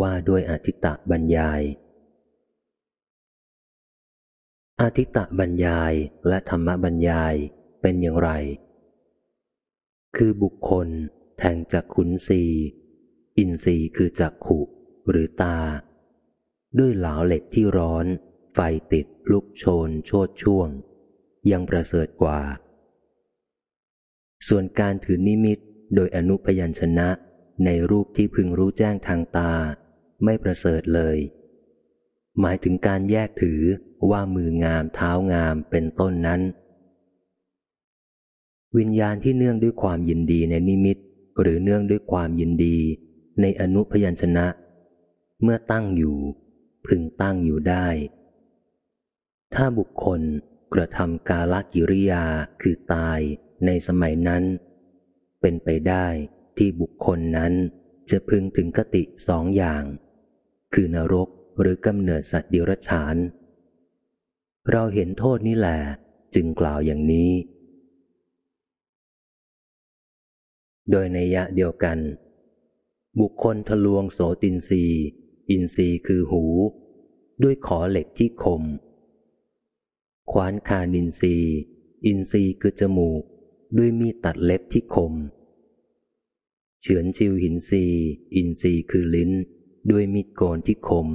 ว่าด้วยอธิตะบรรยายอธิตะบรรยายและธรรมบรรยายเป็นอย่างไร คือบุคคลแทงจากขุนสีอินทรีย์คือจักขุหรือตา ด้วยเหลาเหล็กที่ร้อน ไฟติดลุกโชน โชดช่วง ยังประเสริฐกว่า ส่วนการถือนิมิตโดยอนุพยัญชนะ ในรูปที่พึงรู้แจ้งทางตา ไม่ประเสริฐเลย หมายถึงการแยกถือว่ามืองามเท้างามเป็นต้นนั้น วิญญาณที่เนื่องด้วยความยินดีในนิมิต หรือเนื่องด้วยความยินดี ในอนุพยัญชนะ เมื่อตั้งอยู่ พึงตั้งอยู่ได้ ถ้าบุคคลกระทำกาลกิริยาคือตายในสมัยนั้น เป็นไปได้ ที่บุคคลนั้นจะพึงถึงกติสองอย่าง คือนรกหรือกำเนิดสัตว์เดรัจฉาน เราเห็นโทษนี้แหละจึงกล่าวอย่างนี้ โดยในยะเดียวกัน บุคคลทะลวงโสตินรีอินทรีคือหู ด้วยขอเหล็กที่คม คว้านฆานินทรีย์อินทรีย์คือจมูก ด้วยมีดตัดเล็บที่คม เฉือนชิวหินทรีย์อินทรีย์คือลิ้น ด้วยมีดโกนที่คม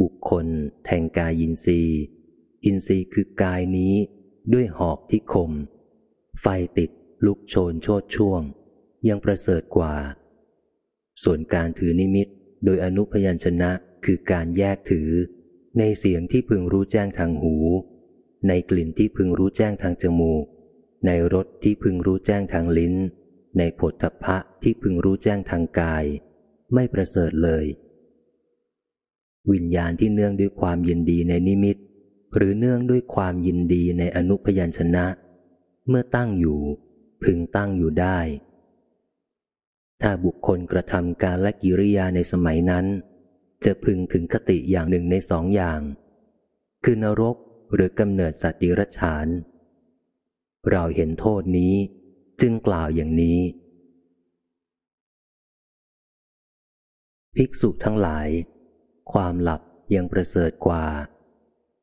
บุคคล แทงกายินทรีย์อินทรีย์คือกายนี้ด้วยหอกที่คม ไฟติดลุกโชนโชติช่วง ยังประเสริฐกว่า ส่วนการถือนิมิตโดยอนุพยัญชนะคือการแยกถือ ในเสียงที่พึงรู้แจ้งทางหู ในกลิ่นที่พึงรู้แจ้งทางจมูก ในรสที่พึงรู้แจ้งทางลิ้น ในผลทพะที่พึงรู้แจ้งทางกาย ไม่ประเสริฐเลย วิญญาณที่เนื่องด้วยความยินดีในนิมิต หรือเนื่องด้วยความยินดีในอนุพยัญชนะ เมื่อตั้งอยู่ พึงตั้งอยู่ได้ ถ้าบุคคลกระทำการและกิริยาในสมัยนั้น จะพึงถึงคติอย่างหนึ่งในสองอย่าง คือนรกหรือกำเนิดสัตว์ดิรัจฉาน เราเห็นโทษนี้ จึงกล่าวอย่างนี้ ภิกษุทั้งหลาย ความหลับยังประเสริฐกว่า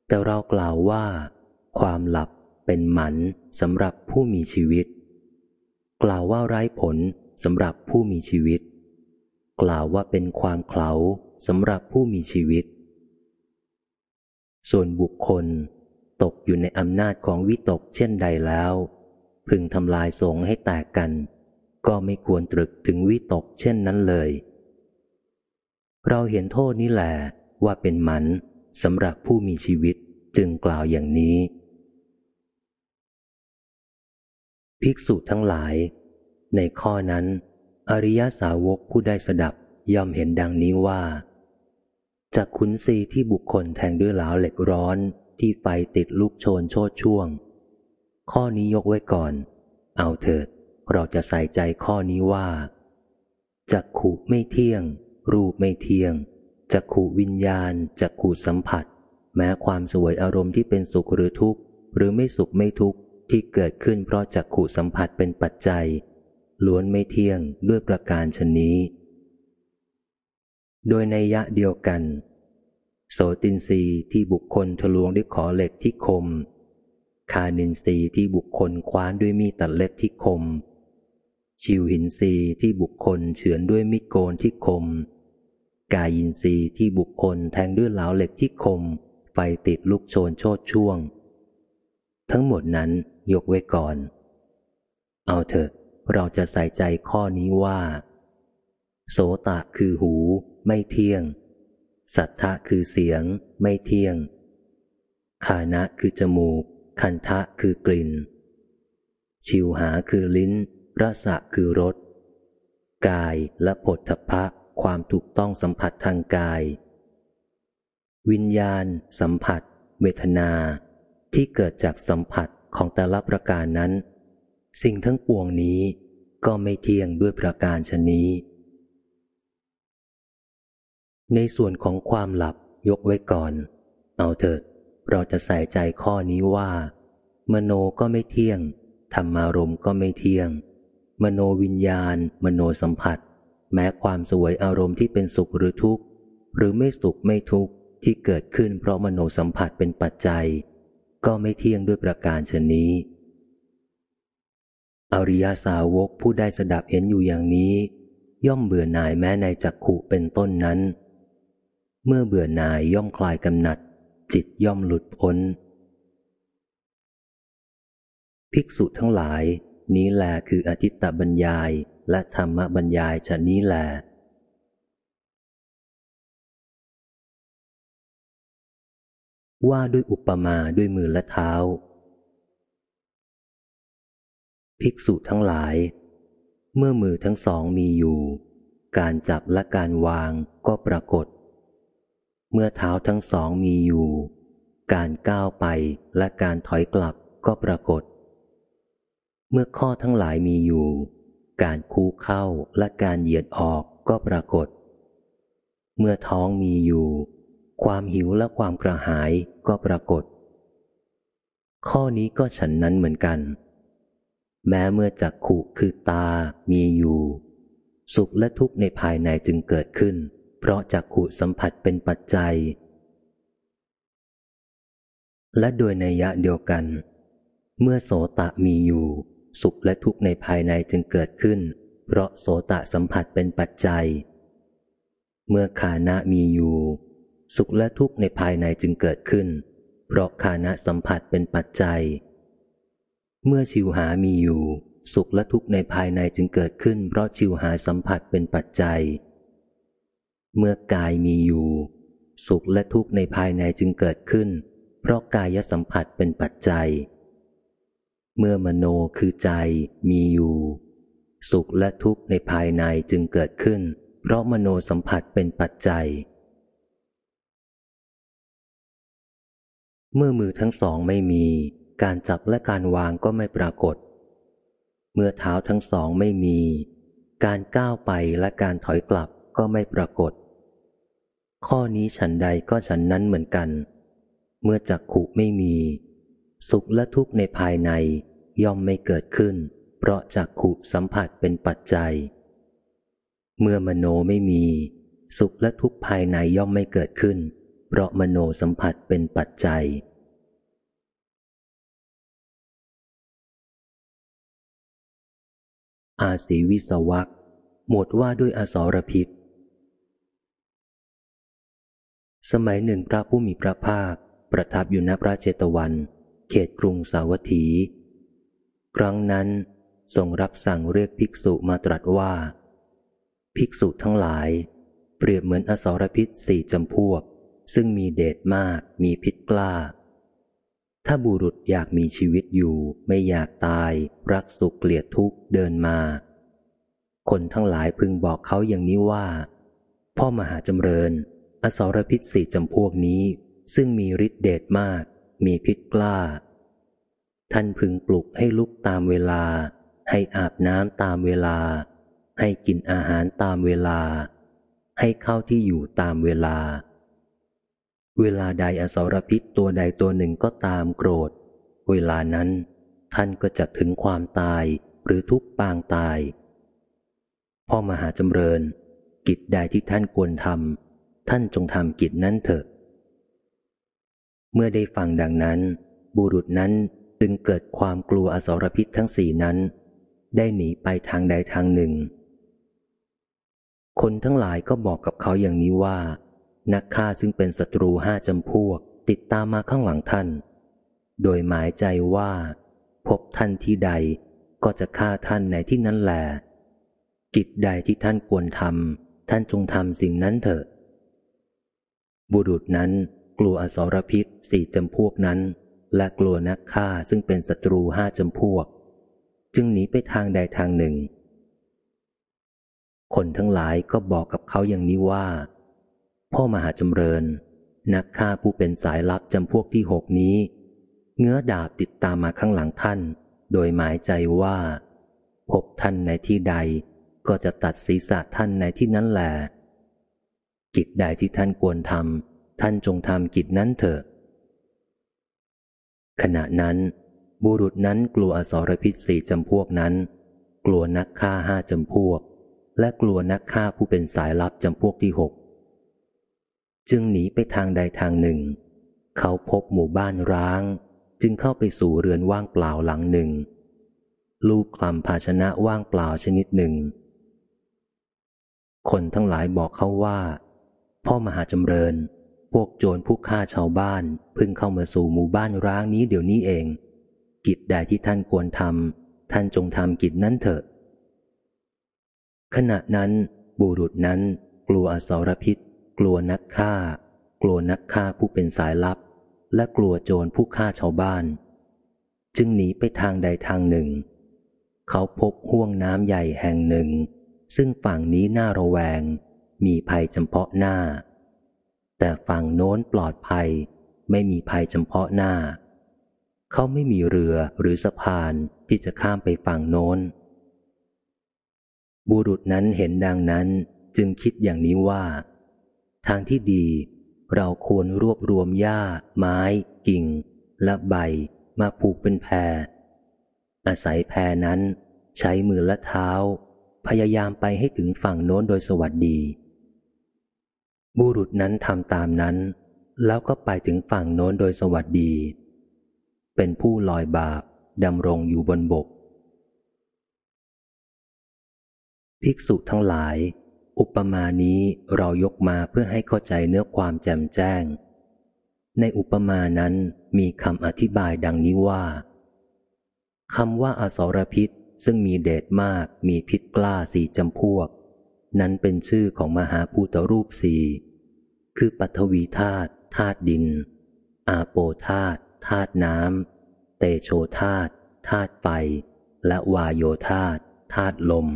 แต่เรากล่าวว่า ความหลับเป็นหมันสำหรับผู้มีชีวิต กล่าวว่าไร้ผลสำหรับผู้มีชีวิต กล่าวว่าเป็นความเขลาสำหรับผู้มีชีวิต ส่วนบุคคลตกอยู่ในอำนาจของวิตกเช่นใดแล้ว พึงทำลายสงให้แตกกัน ก็ไม่ควรตรึกถึงวิตกเช่นนั้นเลย เราเห็นโทษนี้แหละว่าเป็นหมันสำหรับผู้มีชีวิตจึงกล่าวอย่างนี้ ภิกษุทั้งหลาย ในข้อนั้น อริยสาวกผู้ได้สดับย่อมเห็นดังนี้ว่า จากขุนซีที่บุคคลแทงด้วยเหลาเหล็กร้อนที่ไฟติดลุกโชนโชดช่วง ข้อนี้ยกไว้ก่อน เอาเถิด เราจะใส่ใจข้อนี้ว่า จักขู่ไม่เที่ยง รูปไม่เที่ยง จักขู่วิญญาณ จักขู่สัมผัส แม้ความสวยอารมณ์ที่เป็นสุขหรือทุกข์ หรือไม่สุขไม่ทุกข์ที่เกิดขึ้นเพราะจักขู่สัมผัสเป็นปัจจัย ล้วนไม่เที่ยงด้วยประการชนนี้ โดยในยะเดียวกัน โสตินรีที่บุคคลทะลวงด้วยขอเหล็กที่คม คานินทรีย์ที่บุคคลคว้านด้วยมีดตัดเล็บที่คม ชิวหินทรีย์ที่บุคคลเฉือนด้วยมีดโกนที่คม กายินทรีย์ที่บุคคลแทงด้วยเหลาเหล็กที่คม ไฟติดลุกโชนโชดช่วง ทั้งหมดนั้นยกไว้ก่อน เอาเถอะ เราจะใส่ใจข้อนี้ว่า โสตะคือหู ไม่เที่ยง สัทธะคือเสียง ไม่เที่ยงคานะคือจมูก คันทะคือกลิ่น ชิวหาคือลิ้นรสะคือรส กายและผลทพะความถูกต้องสัมผัสทางกาย วิญญาณ สัมผัส เวทนา ที่เกิดจากสัมผัสของแต่ละประการนั้น สิ่งทั้งปวงนี้ก็ไม่เที่ยงด้วยประการชนี้ ในส่วนของความหลับยกไว้ก่อน เอาเถิด เราจะใส่ใจข้อนี้ว่า มโนก็ไม่เที่ยง ธรรมารมก็ไม่เที่ยง มโนวิญญาณ มโนสัมผัส แม้ความสวยอารมณ์ที่เป็นสุขหรือทุกข์ หรือไม่สุขไม่ทุกข์ที่เกิดขึ้นเพราะมโนสัมผัสเป็นปัจจัย ก็ไม่เที่ยงด้วยประการชนนี้ อริยาสาวกผู้ได้สดับเห็นอยู่อย่างนี้ ย่อมเบื่อหน่ายแม้ในจักขุเป็นต้นนั้น เมื่อเบื่อหน่ายย่อมคลายกำหนัด จิตย่อมหลุดพ้น ภิกษุทั้งหลาย นี้แลคืออธิตตบรรยายและธรรมบรรยายชะนี้แลว่าด้วยอุปมาด้วยมือและเท้า ภิกษุทั้งหลาย เมื่อมือทั้งสองมีอยู่ การจับและการวางก็ปรากฏ เมื่อเท้าทั้งสองมีอยู่ การก้าวไปและการถอยกลับก็ปรากฏ เมื่อข้อทั้งหลายมีอยู่ การคูเข้าและการเหยียดออกก็ปรากฏ เมื่อท้องมีอยู่ ความหิวและความกระหายก็ปรากฏ ข้อนี้ก็ฉันนั้นเหมือนกัน แม้เมื่อจักขุคือตามีอยู่ สุขและทุกข์ในภายในจึงเกิดขึ้น เพราะจักขุสัมผัสเป็นปัจจัย และโดยในยะเดียวกัน เมื่อโสตะมีอยู่ สุขและทุกข์ในภายในจึงเกิดขึ้น เพราะโสตะสัมผัสเป็นปัจจัย เมื่อขานะมีอยู่ สุขและทุกข์ในภายในจึงเกิดขึ้น เพราะขานะสัมผัสเป็นปัจจัย เมื่อชิวหามีอยู่ สุขและทุกข์ในภายในจึงเกิดขึ้น เพราะชิวหาสัมผัสเป็นปัจจัย เมื่อกายมีอยู่ สุขและทุกข์ในภายในจึงเกิดขึ้น เพราะกายสัมผัสเป็นปัจจัย เมื่อมโนคือใจมีอยู่ สุขและทุกข์ในภายในจึงเกิดขึ้น เพราะมโนสัมผัสเป็นปัจจัย เมื่อมือทั้งสองไม่มี การจับและการวางก็ไม่ปรากฏ เมื่อเท้าทั้งสองไม่มี การก้าวไปและการถอยกลับ ก็ไม่ปรากฏ ข้อนี้ฉันใดก็ฉันนั้นเหมือนกัน เมื่อจักขุไม่มี สุขและทุกข์ในภายในย่อมไม่เกิดขึ้น เพราะจักขุสัมผัสเป็นปัจจัย เมื่อมโนไม่มี สุขและทุกข์ภายในย่อมไม่เกิดขึ้น เพราะมโนสัมผัสเป็นปัจจัยอาศีวิสวักหมวดว่าด้วยอสรพิษ สมัยหนึ่งพระผู้มีพระภาค ประทับอยู่ณพระเจตวัน เขตกรุงสาวัตถี ครั้งนั้นทรงรับสั่งเรียกภิกษุมาตรัสว่า ภิกษุทั้งหลาย เปรียบเหมือนอสรพิษสี่จำพวก ซึ่งมีเดชมากมีพิษกล้า ถ้าบุรุษอยากมีชีวิตอยู่ไม่อยากตาย รักสุขเกลียดทุกข์เดินมา คนทั้งหลายพึงบอกเขาอย่างนี้ว่า พ่อมหาจำเริญ อสรพิษสี่จำพวกนี้ ซึ่งมีฤทธิเดชมาก มีพิษกล้า ท่านพึงปลุกให้ลุกตามเวลา ให้อาบน้ำตามเวลา ให้กินอาหารตามเวลา ให้เข้าที่อยู่ตามเวลา เวลาใดอสรพิษตัวใดตัวหนึ่งก็ตามโกรธ เวลานั้น ท่านก็จะถึงความตายหรือทุกปางตาย พ่อมหาจำเริญ กิจใดที่ท่านควรทำ ท่านจงทำกิจนั้นเถอะ เมื่อได้ฟังดังนั้น บุรุษนั้นจึงเกิดความกลัวอสรพิษทั้งสี่นั้น ได้หนีไปทางใดทางหนึ่ง คนทั้งหลายก็บอกกับเขาอย่างนี้ว่า นักฆ่าซึ่งเป็นศัตรูห้าจำพวก ติดตามมาข้างหลังท่าน โดยหมายใจว่า พบท่านที่ใดก็จะฆ่าท่านในที่นั้นแหลกิจใดที่ท่านควรทำท่านจงทำสิ่งนั้นเถอะ บุรุษนั้นกลัวอสรพิษสี่จำพวกนั้น และกลัวนักฆ่าซึ่งเป็นศัตรูห้าจำพวก จึงหนีไปทางใดทางหนึ่ง คนทั้งหลายก็บอกกับเขาอย่างนี้ว่า พ่อมหาจำเริญ นักฆ่าผู้เป็นสายลับจำพวกที่หกนี้ เงื้อดาบติดตามมาข้างหลังท่าน โดยหมายใจว่าพบท่านในที่ใดก็จะตัดศีรษะท่านในที่นั้นแหละ กิจใดที่ท่านควรทำท่านจงทำกิจนั้นเถอะ ขณะนั้น บุรุษนั้นกลัวอสรพิษสี่จำพวกนั้น กลัวนักฆ่าห้าจำพวก และกลัวนักฆ่าผู้เป็นสายลับจำพวกที่หกจึงหนีไปทางใดทางหนึ่ง เขาพบหมู่บ้านร้าง จึงเข้าไปสู่เรือนว่างเปล่าหลังหนึ่ง ลูกคลำภาชนะว่างเปล่าชนิดหนึ่ง คนทั้งหลายบอกเขาว่า พ่อมหาจำเริญ พวกโจรผู้ฆ่าชาวบ้านเพิ่งเข้ามาสู่หมู่บ้านร้างนี้เดี๋ยวนี้เอง กิจใดที่ท่านควรทำท่านจงทำกิจนั้นเถอะ ขณะนั้นบุรุษนั้น กลัวอสรพิษ กลัวนักฆ่า กลัวนักฆ่าผู้เป็นสายลับ และกลัวโจรผู้ฆ่าชาวบ้าน จึงหนีไปทางใดทางหนึ่ง เขาพบห่วงน้ำใหญ่แห่งหนึ่ง ซึ่งฝั่งนี้น่าระแวง มีภัยจำเพาะหน้า แต่ฝั่งโน้นปลอดภัย ไม่มีภัยจำเพาะหน้า เขาไม่มีเรือหรือสะพานที่จะข้ามไปฝั่งโน้น บุรุษนั้นเห็นดังนั้นจึงคิดอย่างนี้ว่า ทางที่ดี เราควรรวบรวมหญ้า ไม้ กิ่ง และใบมาผูกเป็นแพร อาศัยแพรนั้นใช้มือและเท้า พยายามไปให้ถึงฝั่งโน้นโดยสวัสดี บุรุษนั้นทำตามนั้น แล้วก็ไปถึงฝั่งโน้นโดยสวัสดี เป็นผู้ลอยบาปดำรงอยู่บนบก ภิกษุทั้งหลาย อุปมานี้เรายกมาเพื่อให้เข้าใจเนื้อความแจ่มแจ้ง ในอุปมานั้นมีคำอธิบายดังนี้ว่าคำว่าอสรพิษซึ่งมีเดชมากมีพิษกล้าสี่จำพวก นั้นเป็นชื่อของมหาภูตรูปสี่คือปัทวีธาตุธาตุดิน อาโปธาตุธาตุน้ำเตโชธาตุธาตุไฟ และวายโยธาตุธาตุลม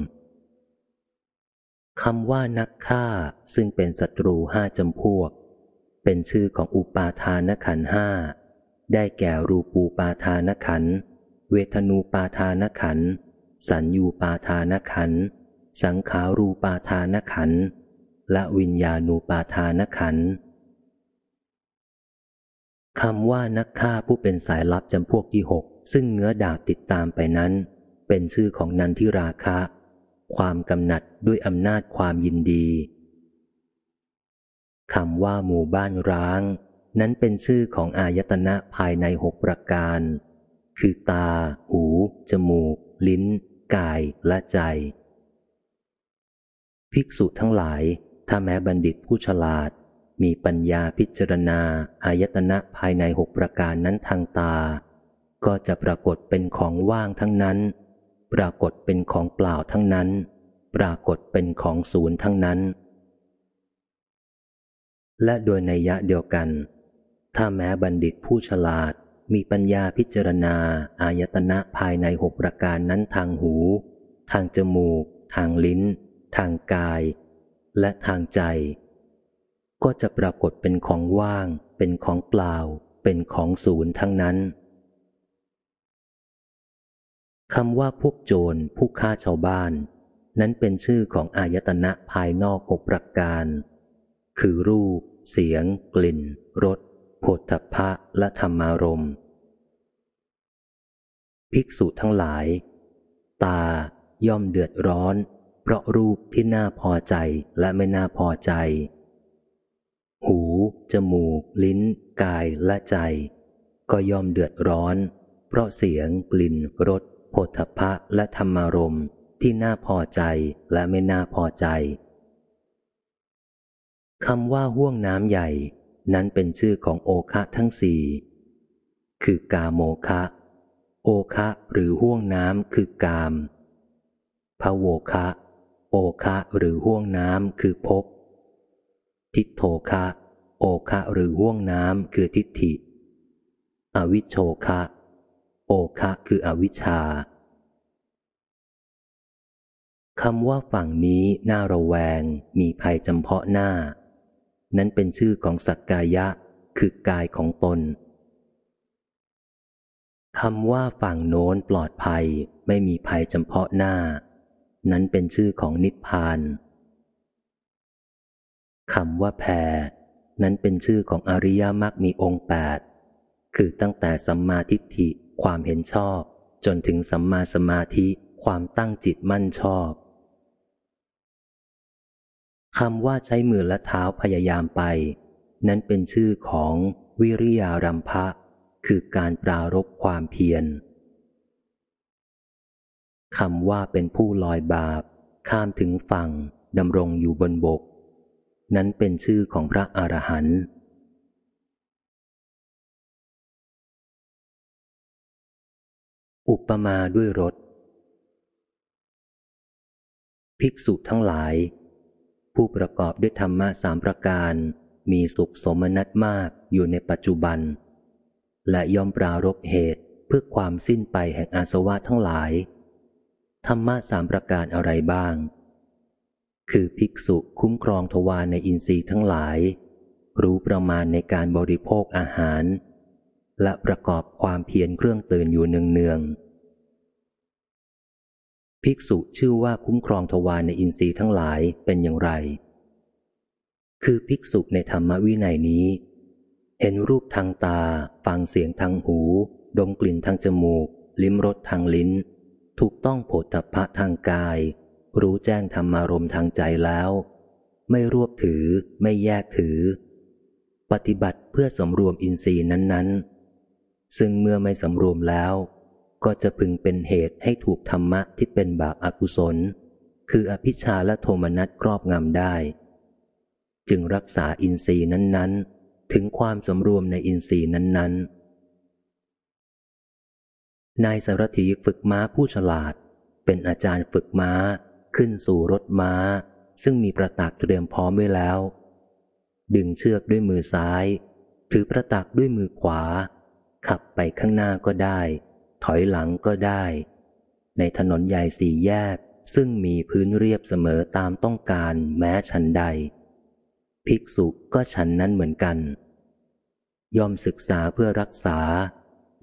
คำว่านักฆ่าซึ่งเป็นศัตรูห้าจำพวก เป็นชื่อของอุปาทานขันห้าได้แก่รูปูปาทานขัน เวทนูปาทานขัน สัญญูปาทานขัน สังขารูปาทานขันและวิญญาณูปาทานขันคำว่านักฆ่าผู้เป็นสายลับจำพวกที่หกซึ่งเงื้อดาบติดตามไปนั้น เป็นชื่อของนันทิราคะ ความกำหนัดด้วยอำนาจความยินดีคำว่าหมู่บ้านร้าง นั้นเป็นชื่อของอายตนะภายในหกประการ คือตา หู จมูก ลิ้น กายและใจ ภิกษุทั้งหลาย ถ้าแม้บัณฑิตผู้ฉลาด มีปัญญาพิจารณาอายตนะภายในหกประการนั้นทางตา ก็จะปรากฏเป็นของว่างทั้งนั้น ปรากฏเป็นของเปล่าทั้งนั้น ปรากฏเป็นของศูนย์ทั้งนั้น และโดยในยะเดียวกัน ถ้าแม้บัณฑิตผู้ฉลาดมีปัญญาพิจารณาอายตนะภายในหกประการนั้นทางหู ทางจมูก ทางลิ้น ทางกาย และทางใจ ก็จะปรากฏเป็นของว่าง เป็นของเปล่า เป็นของศูนย์ทั้งนั้นคำว่าพวกโจรผู้ฆ่าชาวบ้าน นั้นเป็นชื่อของอายตนะภายนอกหกประการ คือรูป เสียง กลิ่นรสโผฏฐพะและธรรมารมภิกษุทั้งหลาย ตาย่อมเดือดร้อน เพราะรูปที่น่าพอใจและไม่น่าพอใจ หู จมูก ลิ้น กายและใจ ก็ย่อมเดือดร้อน เพราะเสียง กลิ่นรสโผฏฐัพะและธรรมารมณ์ที่น่าพอใจและไม่น่าพอใจคำว่าห่วงน้ำใหญ่ นั้นเป็นชื่อของโอคะทั้งสี่คือกาโมคะ โอคะหรือห่วงน้ำคือกามพะโวคะ โอคะหรือห่วงน้ำคือภพทิโทคะ โอคะหรือห่วงน้ำคือทิฏฐิ อวิชโชคะ โอคะคืออวิชชาคำว่าฝั่งนี้น่าระแวง มีภัยจำเพาะหน้า นั้นเป็นชื่อของสักกายะ คือกายของตนคำว่าฝั่งโน้นปลอดภัยไม่มีภัยจำเพาะหน้า นั้นเป็นชื่อของนิพพานคำว่าแพรนั้นเป็นชื่อของอริยมรรคมีองค์แปดคือตั้งแต่สัมมาทิฏฐิความเห็นชอบ จนถึงสัมมาสมาธิความตั้งจิตมั่นชอบคำว่าใช้มือและเท้าพยายามไป นั้นเป็นชื่อของวิริยารัมภะคือการปรารบความเพียร คำว่าเป็นผู้ลอยบาป ข้ามถึงฝั่งดำรงอยู่บนบก นั้นเป็นชื่อของพระอรหันต์อุปมาด้วยรถ ภิกษุทั้งหลาย ผู้ประกอบด้วยธรรมะสามประการ มีสุขสมนัตมากอยู่ในปัจจุบัน และยอมปรารบเหตุเพื่อความสิ้นไปแห่งอาสวะทั้งหลาย ธรรมะสามประการอะไรบ้าง คือภิกษุคุ้มครองทวารในอินทรีย์ทั้งหลาย รู้ประมาณในการบริโภคอาหาร และประกอบความเพียรเครื่องตื่นอยู่เนืองๆภิกษุชื่อว่าคุ้มครองทวารในอินทรีย์ทั้งหลายเป็นอย่างไร คือภิกษุในธรรมวินัยนี้ เห็นรูปทางตา ฟังเสียงทางหู ดมกลิ่นทางจมูก ลิ้มรสทางลิ้น ถูกต้องโผฏฐะทางกาย รู้แจ้งธรรมารมทางใจแล้ว ไม่รวบถือไม่แยกถือ ปฏิบัติเพื่อสมรวมอินทรีย์นั้น ๆ ซึ่งเมื่อไม่สำรวมแล้ว ก็จะพึงเป็นเหตุให้ถูกธรรมะที่เป็นบาปอากุศล คืออภิชาและโทมนัสครอบงำได้ จึงรักษาอินทรีย์นั้น ๆ ถึงความสำรวมในอินทรีย์นั้น ๆ นายสารถีฝึกม้าผู้ฉลาด เป็นอาจารย์ฝึกม้า ขึ้นสู่รถม้า ซึ่งมีประตักเตรียมพร้อมไว้แล้ว ดึงเชือกด้วยมือซ้าย ถือประตักด้วยมือขวา ขับไปข้างหน้าก็ได้ ถอยหลังก็ได้ ในถนนใหญ่สี่แยกซึ่งมีพื้นเรียบเสมอตามต้องการแม้ชันใด ภิกษุก็ฉันนั้นเหมือนกัน ยอมศึกษาเพื่อรักษา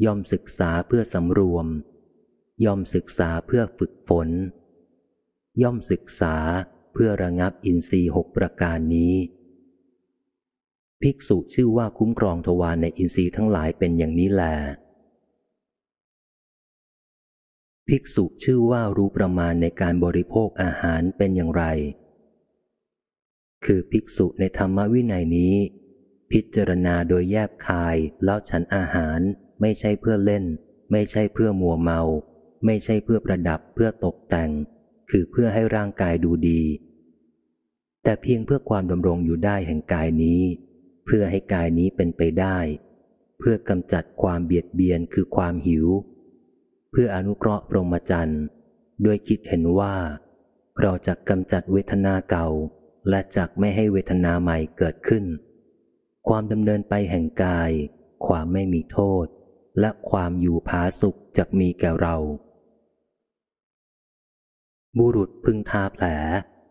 ย่อมศึกษาเพื่อสำรวม ย่อมศึกษาเพื่อฝึกฝน ย่อมศึกษาเพื่อระงับอินทรีย์หกประการนี้ ภิกษุชื่อว่าคุ้มครองทวารในอินทรีย์ทั้งหลายเป็นอย่างนี้แลภิกษุชื่อว่ารู้ประมาณในการบริโภคอาหารเป็นอย่างไร คือภิกษุในธรรมวินัยนี้ พิจารณาโดยแยบคายแล้วฉันอาหาร ไม่ใช่เพื่อเล่น ไม่ใช่เพื่อมัวเมา ไม่ใช่เพื่อประดับเพื่อตกแต่ง คือเพื่อให้ร่างกายดูดี แต่เพียงเพื่อความดำรงอยู่ได้แห่งกายนี้ เพื่อให้กายนี้เป็นไปได้ เพื่อกำจัดความเบียดเบียนคือความหิว เพื่ออนุเคราะห์พรหมจรรย์ด้วยคิดเห็นว่า เราจะกำจัดเวทนาเก่า และจักไม่ให้เวทนาใหม่เกิดขึ้น ความดำเนินไปแห่งกาย ความไม่มีโทษ และความอยู่ผาสุขจะมีแก่เรา บุรุษพึงทาแผล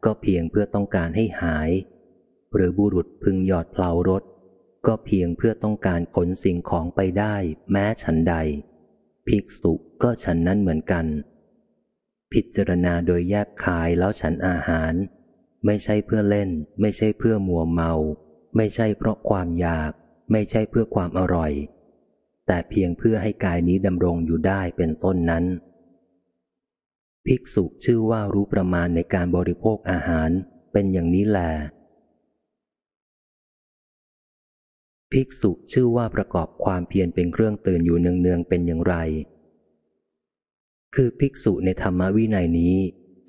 ก็เพียงเพื่อต้องการให้หาย หรือบุรุษพึงหยอดเพลารถ ก็เพียงเพื่อต้องการขนสิ่งของไปได้แม้ฉันใด ภิกษุก็ฉันนั้นเหมือนกัน พิจารณาโดยแยบคายแล้วฉันอาหาร ไม่ใช่เพื่อเล่น ไม่ใช่เพื่อมัวเมา ไม่ใช่เพราะความอยาก ไม่ใช่เพื่อความอร่อย แต่เพียงเพื่อให้กายนี้ดำรงอยู่ได้เป็นต้นนั้น ภิกษุชื่อว่ารู้ประมาณในการบริโภคอาหารเป็นอย่างนี้แหลภิกษุชื่อว่าประกอบความเพียรเป็นเครื่องตื่นอยู่เนืองๆเป็นอย่างไร คือภิกษุในธรรมวินัยนี้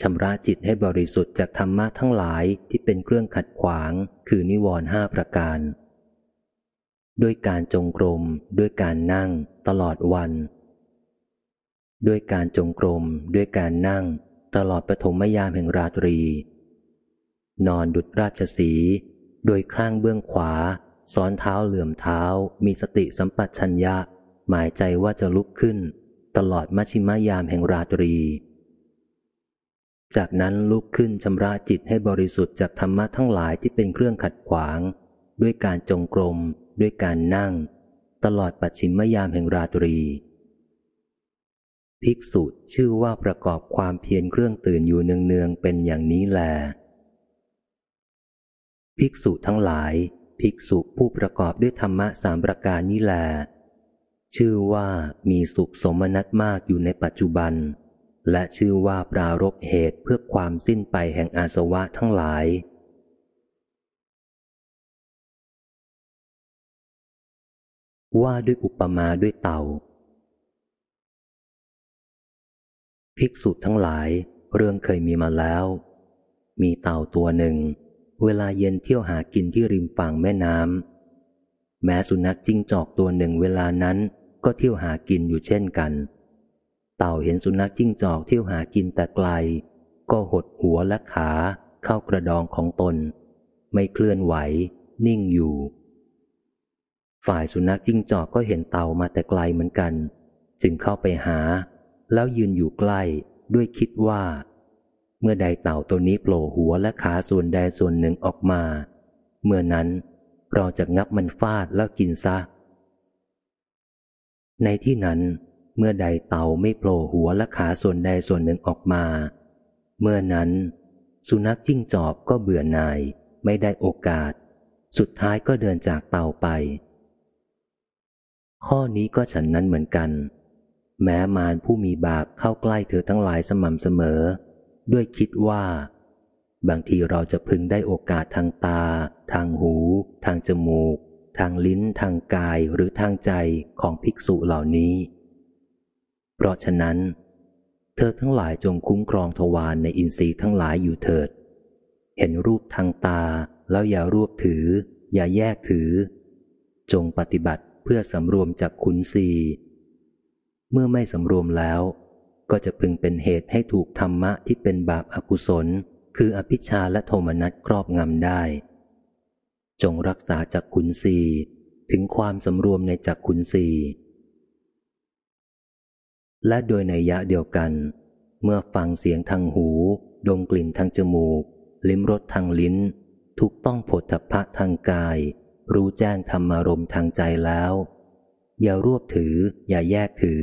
ชำระจิตให้บริสุทธิ์จากธรรมะทั้งหลายที่เป็นเครื่องขัดขวาง คือนิวรณ์ห้าประการ ด้วยการจงกรม ด้วยการนั่ง ตลอดวัน ด้วยการจงกรม ด้วยการนั่ง ตลอดปฐมยามแห่งราตรี นอนดุจราชสี โดยข้างเบื้องขวา ซ้อนเท้าเหลื่อมเท้า มีสติสัมปชัญญะ หมายใจว่าจะลุกขึ้น ตลอดมัชิมยามแห่งราตรี จากนั้นลุกขึ้นชำระจิตให้บริสุทธิ์จากธรรมะทั้งหลายที่เป็นเครื่องขัดขวาง ด้วยการจงกรม ด้วยการนั่ง ตลอดปัจฉิมยามแห่งราตรี ภิกษุชื่อว่าประกอบความเพียรเครื่องตื่นอยู่เนืองๆเป็นอย่างนี้แล ภิกษุทั้งหลาย ภิกษุผู้ประกอบด้วยธรรมะสามประการนี้แล ชื่อว่ามีสุขสมนัตมากอยู่ในปัจจุบัน และชื่อว่าปรารบเหตุเพื่อความสิ้นไปแห่งอาสวะทั้งหลาย ว่าด้วยอุปมาด้วยเต่า ภิกษุทั้งหลายเรื่องเคยมีมาแล้ว มีเต่าตัวหนึ่ง เวลาเย็นเที่ยวหากินที่ริมฝั่งแม่น้ำแม้สุนัขจิ้งจอกตัวหนึ่งเวลานั้นก็เที่ยวหากินอยู่เช่นกัน เต่าเห็นสุนัขจิ้งจอกเที่ยวหากินแต่ไกล ก็หดหัวและขาเข้ากระดองของตน ไม่เคลื่อนไหว นิ่งอยู่ ฝ่ายสุนัขจิ้งจอกก็เห็นเต่ามาแต่ไกลเหมือนกัน จึงเข้าไปหา แล้วยืนอยู่ใกล้ด้วยคิดว่า เมื่อใดเต่าตัวนี้โผล่หัวและขาส่วนใดส่วนหนึ่งออกมา เมื่อนั้นเราจะงับมันฟาดแล้วกินซะ ในที่นั้น เมื่อใดเต่าไม่โผล่หัวและขาส่วนใดส่วนหนึ่งออกมา เมื่อนั้น สุนัขจิ้งจอกก็เบื่อหน่าย ไม่ได้โอกาส สุดท้ายก็เดินจากเต่าไป ข้อนี้ก็ฉันนั้นเหมือนกัน แม้มารผู้มีบาปเข้าใกล้เธอทั้งหลายสม่ำเสมอ ด้วยคิดว่า บางทีเราจะพึงได้โอกาสทางตา ทางหู ทางจมูก ทางลิ้น ทางกายหรือทางใจของภิกษุเหล่านี้ เพราะฉะนั้น เธอทั้งหลายจงคุ้มครองทวารในอินทรีย์ทั้งหลายอยู่เถิด เห็นรูปทางตาแล้วอย่ารวบถือ อย่าแยกถือ จงปฏิบัติ เพื่อสำรวมจากขุนศีเมื่อไม่สำรวมแล้ว ก็จะพึงเป็นเหตุให้ถูกธรรมะที่เป็นบาปอากุศล คืออภิชาและโทมนัสครอบงำได้ จงรักษาจากขุนศีถึงความสำรวมในจักขุนศีและโดยในยะเดียวกัน เมื่อฟังเสียงทางหู ดมกลิ่นทางจมูก ลิ้มรสทางลิ้น ถูกต้องผลทพะทางกาย รู้แจ้งธรรมารมทางใจแล้ว อย่ารวบถือ อย่าแยกถือ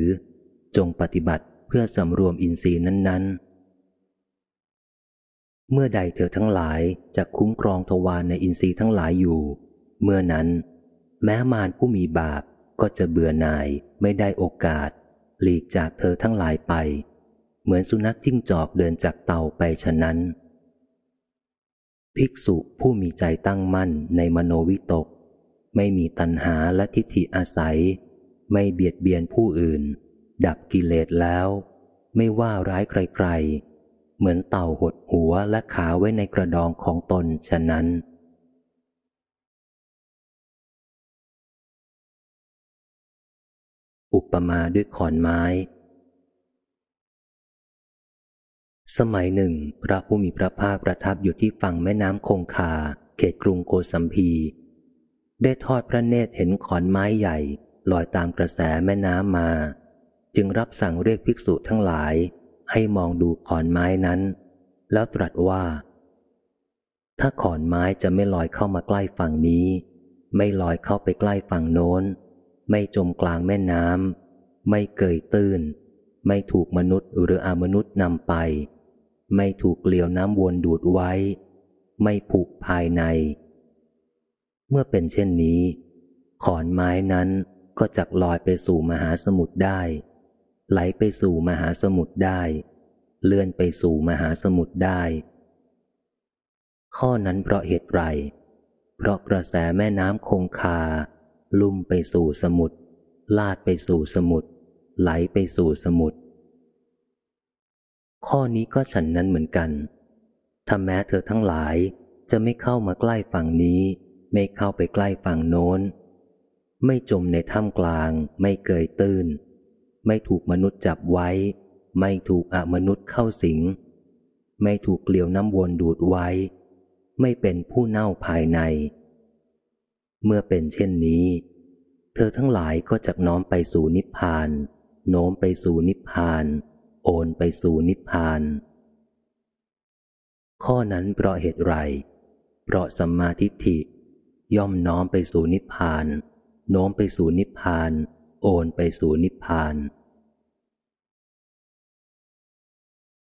จงปฏิบัติเพื่อสำรวมอินทรีย์นั้น ๆ เมื่อใดเธอทั้งหลายจะคุ้มครองทวารในอินทรีย์ทั้งหลายอยู่ เมื่อนั้น แม้มารผู้มีบาปก็จะเบื่อหน่ายไม่ได้โอกาส หลีกจากเธอทั้งหลายไป เหมือนสุนัขจิ้งจอกเดินจากเต่าไปฉะนั้น ภิกษุผู้มีใจตั้งมั่นในมโนวิตก ไม่มีตัณหาและทิฏฐิอาศัย ไม่เบียดเบียนผู้อื่น ดับกิเลสแล้ว ไม่ว่าร้ายใครๆ เหมือนเต่าหดหัวและขาไว้ในกระดองของตนฉะนั้น อุปมาด้วยขอนไม้ สมัยหนึ่ง พระผู้มีพระภาคประทับอยู่ที่ฝั่งแม่น้ำคงคา เขตกรุงโกสัมพี ได้ทอดพระเนตรเห็นขอนไม้ใหญ่ ลอยตามกระแสแม่น้ำมา จึงรับสั่งเรียกภิกษุทั้งหลาย ให้มองดูขอนไม้นั้น แล้วตรัสว่า ถ้าขอนไม้จะไม่ลอยเข้ามาใกล้ฝั่งนี้ ไม่ลอยเข้าไปใกล้ฝั่งโน้น ไม่จมกลางแม่น้ำไม่เกยตื้น ไม่ถูกมนุษย์หรืออมนุษย์นำไป ไม่ถูกเกลียวน้ำวนดูดไว้ ไม่ผูกภายใน เมื่อเป็นเช่นนี้ ขอนไม้นั้นก็จักลอยไปสู่มหาสมุทรได้ ไหลไปสู่มหาสมุทรได้ เลื่อนไปสู่มหาสมุทรได้ ข้อนั้นเพราะเหตุไร เพราะกระแสแม่น้ำคงคา ลุ่มไปสู่สมุทรลาดไปสู่สมุทรไหลไปสู่สมุทร ข้อนี้ก็ฉันนั้นเหมือนกัน ถ้าแม้เธอทั้งหลายจะไม่เข้ามาใกล้ฝั่งนี้ ไม่เข้าไปใกล้ฝั่งโน้น ไม่จมในถ้ำกลาง ไม่เกยตื้น ไม่ถูกมนุษย์จับไว้ ไม่ถูกอมนุษย์เข้าสิง ไม่ถูกเกลียวน้ำวนดูดไว้ ไม่เป็นผู้เน่าภายใน เมื่อเป็นเช่นนี้ เธอทั้งหลายก็จะน้อมไปสู่นิพพาน โน้มไปสู่นิพพาน โอนไปสู่นิพพาน ข้อนั้นเพราะเหตุไร เพราะสัมมาทิฏฐิ ย่อมน้อมไปสู่นิพพาน โน้มไปสู่นิพพาน โอนไปสู่นิพพาน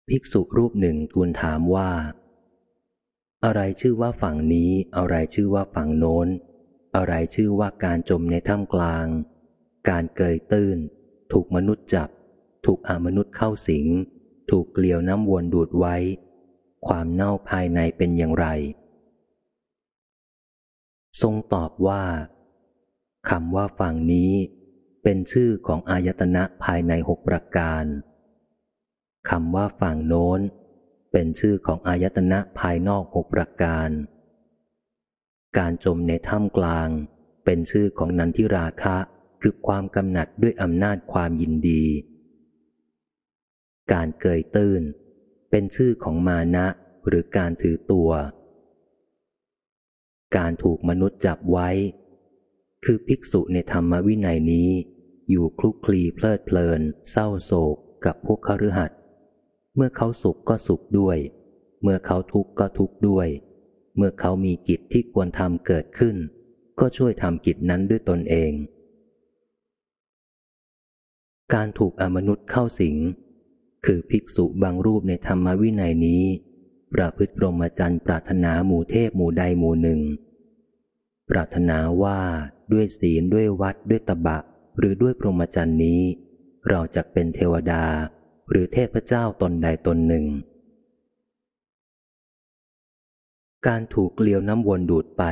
ภิกษุรูปหนึ่งทูลถามว่า อะไรชื่อว่าฝั่งนี้ อะไรชื่อว่าฝั่งโน้น อะไรชื่อว่าการจมในถ้ำกลาง การเกยตื้น ถูกมนุษย์จับ ถูกอามนุษย์เข้าสิง ถูกเกลียวน้ำวนดูดไว้ ความเน่าภายในเป็นอย่างไร ทรงตอบว่าคำว่าฝั่งนี้เป็นชื่อของอายตนะภายในหกประการคำว่าฝั่งโน้น เป็นชื่อของอายตนะภายนอกหกประการ การจมในถ้ำกลาง เป็นชื่อของนันทิราคะ คือความกำหนัดด้วยอำนาจความยินดี การเกยตื้น เป็นชื่อของมานะหรือการถือตัว การถูกมนุษย์จับไว้ คือภิกษุในธรรมวินัยนี้ อยู่คลุกคลีเพลิดเพลิน เศร้าโศกกับพวกขรือหัดเมื่อเขาสุขก็สุขด้วย เมื่อเขาทุกข์ก็ทุกข์ด้วย เมื่อเขามีกิจที่ควรทำเกิดขึ้น ก็ช่วยทำกิจนั้นด้วยตนเองการถูกอมนุษย์เข้าสิง คือภิกษุบางรูปในธรรมวินัยนี้ ประพฤติพรหมจรรย์ปรารถนาหมู่เทพหมู่ใดหมู่หนึ่ง ปรารถนาว่าด้วยศีลด้วยวัดด้วยตบะ หรือด้วยพรหมจรรย์นี้ เราจะเป็นเทวดา หรือเทพเจ้าตนใดตนหนึ่ง การถูกเกลียวน้ำวนดูดไป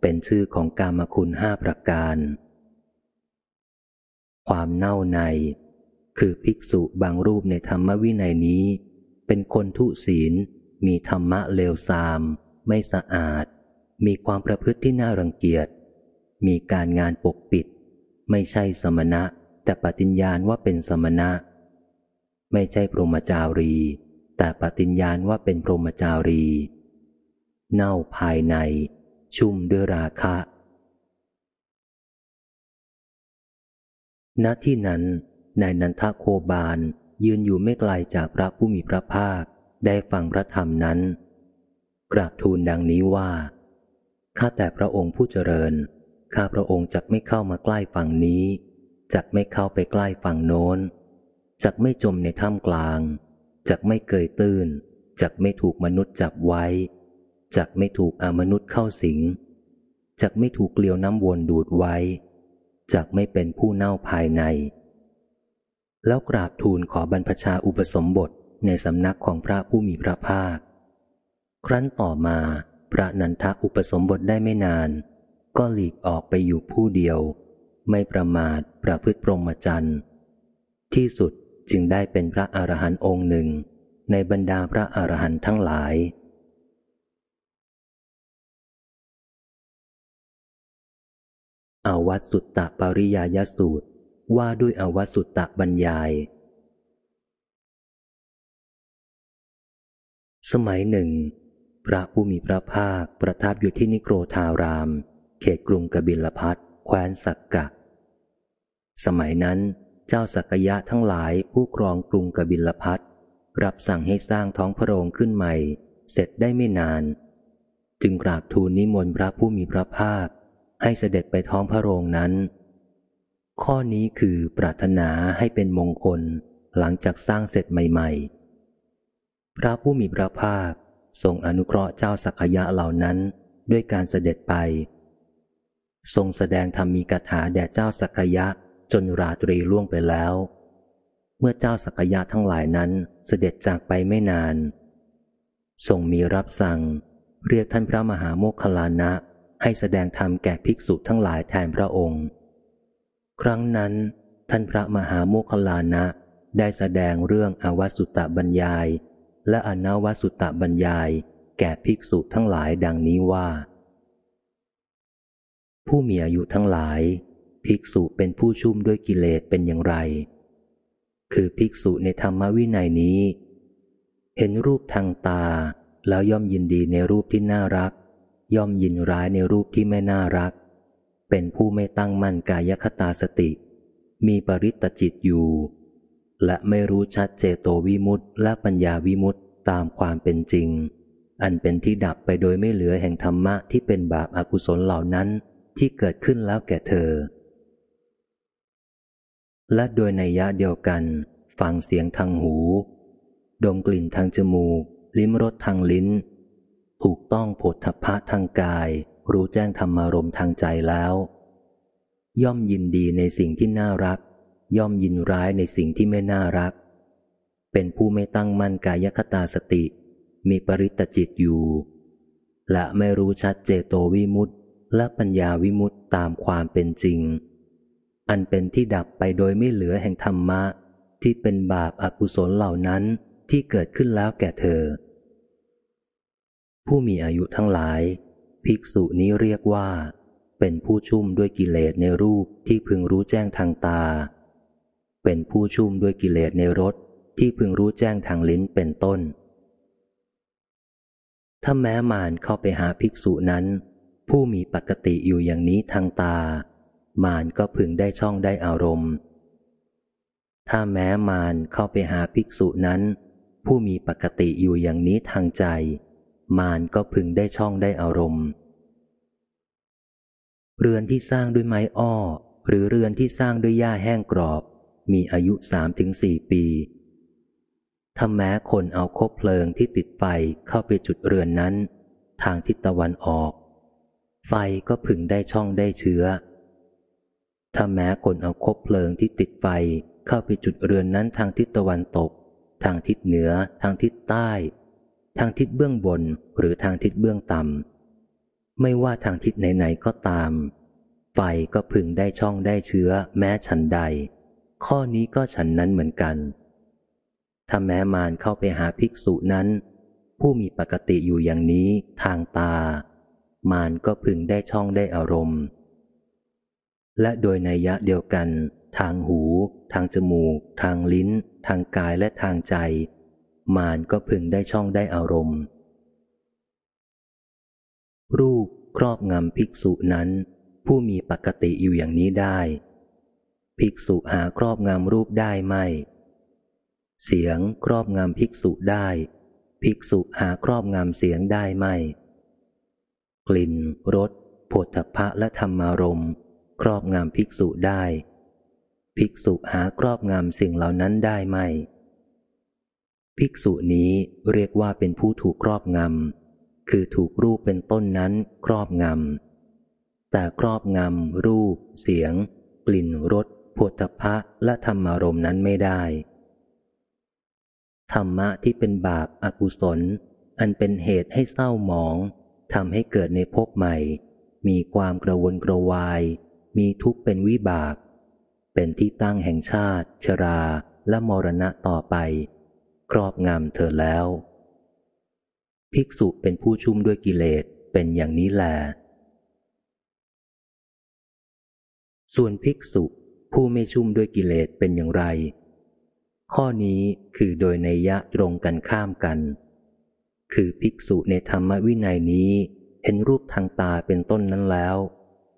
เป็นชื่อของกามคุณห้าประการ ความเน่าใน คือภิกษุบางรูปในธรรมวินัยนี้ เป็นคนทุศีล มีธรรมะเลวทราม ไม่สะอาด มีความประพฤติที่น่ารังเกียจ มีการงานปกปิด ไม่ใช่สมณะ แต่ปฏิญญาณว่าเป็นสมณะ ไม่ใช่พรหมจารี แต่ปฏิญญาณว่าเป็นพรหมจารี เน่าภายใน ชุ่มด้วยราคะณที่นั้น นายนันทโคบาล ยืนอยู่ไม่ไกลจากพระผู้มีพระภาค ได้ฟังพระธรรมนั้น กราบทูลดังนี้ว่า ข้าแต่พระองค์ผู้เจริญ ข้าพระองค์จักไม่เข้ามาใกล้ฝั่งนี้จักไม่เข้าไปใกล้ฝั่งโน้นจักไม่จมในถ้ำกลางจักไม่เกยตื้นจักไม่ถูกมนุษย์จับไว้จักไม่ถูกอมนุษย์เข้าสิงจักไม่ถูกเกลียวน้ำวนดูดไว้จักไม่เป็นผู้เน่าภายใน แล้วกราบทูลขอบรรพชาอุปสมบทในสำนักของพระผู้มีพระภาค ครั้นต่อมาพระนันทอุปสมบทได้ไม่นาน ก็หลีกออกไปอยู่ผู้เดียว ไม่ประมาทประพฤติปรมจรรย์ที่สุดจึงได้เป็นพระอรหันต์องค์หนึ่ง ในบรรดาพระอรหันต์ทั้งหลายอวัตสุตตะปริยายสูตร ว่าด้วยอวสุตตะบรรยาย สมัยหนึ่ง พระผู้มีพระภาคประทับอยู่ที่นิโครธาราม เขตกรุงกบิลพัทแคว้นสักกะ สมัยนั้นเจ้าสักยะทั้งหลายผู้ครองกรุงกบิลพัทรับสั่งให้สร้างท้องพระโรงขึ้นใหม่ เสร็จได้ไม่นาน จึงกราบทูลนิมนต์พระผู้มีพระภาค ให้เสด็จไปท้องพระโรงนั้น ข้อนี้คือปรารถนาให้เป็นมงคลหลังจากสร้างเสร็จใหม่ ๆ พระผู้มีพระภาคทรงอนุเคราะห์เจ้าสักยะเหล่านั้นด้วยการเสด็จไป ทรงแสดงธรรมีกถาแด่เจ้าสักยะจนราตรีล่วงไปแล้ว เมื่อเจ้าสักยะทั้งหลายนั้นเสด็จจากไปไม่นาน ทรงมีรับสั่ง เรียกท่านพระมหาโมคคลานะ ให้แสดงธรรมแก่ภิกษุทั้งหลายแทนพระองค์ ครั้งนั้น ท่านพระมหาโมคคลานะ ได้แสดงเรื่องอวสุตตบรรยาย และอนาวสุตตบรรยาย แก่ภิกษุทั้งหลายดังนี้ว่า ผู้มีอายุทั้งหลาย ภิกษุเป็นผู้ชุ่มด้วยกิเลสเป็นอย่างไร คือภิกษุในธรรมวินัยนี้ เห็นรูปทางตาแล้วย่อมยินดีในรูปที่น่ารัก ย่อมยินร้ายในรูปที่ไม่น่ารัก เป็นผู้ไม่ตั้งมั่นกายคตาสติ มีปริตตจิตอยู่ และไม่รู้ชัดเจโตวิมุตต์และปัญญาวิมุตต์ตามความเป็นจริง อันเป็นที่ดับไปโดยไม่เหลือแห่งธรรมะที่เป็นบาปอากุศลเหล่านั้นที่เกิดขึ้นแล้วแก่เธอ และโดยในยะเดียวกัน ฟังเสียงทางหู ดมกลิ่นทางจมูก ลิ้มรสทางลิ้น ถูกต้องผลทพะทางกาย รู้แจ้งธรรมารมทางใจแล้ว ย่อมยินดีในสิ่งที่น่ารัก ย่อมยินร้ายในสิ่งที่ไม่น่ารัก เป็นผู้ไม่ตั้งมั่นกายคตาสติ มีปริตจิตอยู่ และไม่รู้ชัดเจโตวิมุตต์และปัญญาวิมุตตตามความเป็นจริง อันเป็นที่ดับไปโดยไม่เหลือแห่งธรรมะ ที่เป็นบาปอากุศลเหล่านั้นที่เกิดขึ้นแล้วแก่เธอ ผู้มีอายุทั้งหลาย ภิกษุนี้เรียกว่า เป็นผู้ชุ่มด้วยกิเลสในรูปที่พึงรู้แจ้งทางตา เป็นผู้ชุ่มด้วยกิเลสในรสที่พึงรู้แจ้งทางลิ้นเป็นต้น ถ้าแม้มารเข้าไปหาภิกษุนั้น ผู้มีปกติอยู่อย่างนี้ทางตา มารก็พึงได้ช่องได้อารมณ์ ถ้าแม้มารเข้าไปหาภิกษุนั้น ผู้มีปกติอยู่อย่างนี้ทางใจ มารก็พึงได้ช่องได้อารมณ์ เรือนที่สร้างด้วยไม้อ้อ หรือเรือนที่สร้างด้วยหญ้าแห้งกรอบ มีอายุสามถึงสี่ปีถ้าแม้คนเอาคบเพลิงที่ติดไฟเข้าไปจุดเรือนนั้น ทางทิศตะวันออก ไฟก็พึงได้ช่องได้เชื้อ ถ้าแม้คนเอาคบเพลิงที่ติดไฟเข้าไปจุดเรือนนั้นทางทิศตะวันตก ทางทิศเหนือ ทางทิศใต้ ทางทิศเบื้องบนหรือทางทิศเบื้องต่ำไม่ว่าทางทิศไหนๆก็ตาม ไฟก็พึงได้ช่องได้เชื้อแม้ฉันใด ข้อนี้ก็ฉันนั้นเหมือนกันถ้าแม้มารเข้าไปหาภิกษุนั้น ผู้มีปกติอยู่อย่างนี้ทางตา มารก็พึงได้ช่องได้อารมณ์ และโดยในยะเดียวกัน ทางหู ทางจมูก ทางลิ้น ทางกายและทางใจ มารก็พึงได้ช่องได้อารมณ์ รูปครอบงำภิกษุนั้น ผู้มีปกติอยู่อย่างนี้ได้ ภิกษุหาครอบงำรูปได้ไม่ เสียงครอบงำภิกษุได้ ภิกษุหาครอบงำเสียงได้ไม่ กลิ่นรสผฏฐะและธรรมารมครอบงำภิกษุได้ ภิกษุหาครอบงำสิ่งเหล่านั้นได้ไม่ ภิกษุนี้เรียกว่าเป็นผู้ถูกครอบงำ คือถูกรูปเป็นต้นนั้นครอบงำ แต่ครอบงำ รูป เสียง กลิ่นรสผฏฐะและธรรมารมนั้นไม่ได้ ธรรมะที่เป็นบาปอากุศล อันเป็นเหตุให้เศร้าหมองทำให้เกิดในภพใหม่ มีความกระวนกระวาย มีทุกข์เป็นวิบาก เป็นที่ตั้งแห่งชาติ ชราและมรณะต่อไป ครอบงำเธอแล้ว ภิกษุเป็นผู้ชุ่มด้วยกิเลสเป็นอย่างนี้แล ส่วนภิกษุผู้ไม่ชุ่มด้วยกิเลสเป็นอย่างไร ข้อนี้คือโดยในยะตรงกันข้ามกัน คือภิกษุในธรรมวินัยนี้ เห็นรูปทางตาเป็นต้นนั้นแล้ว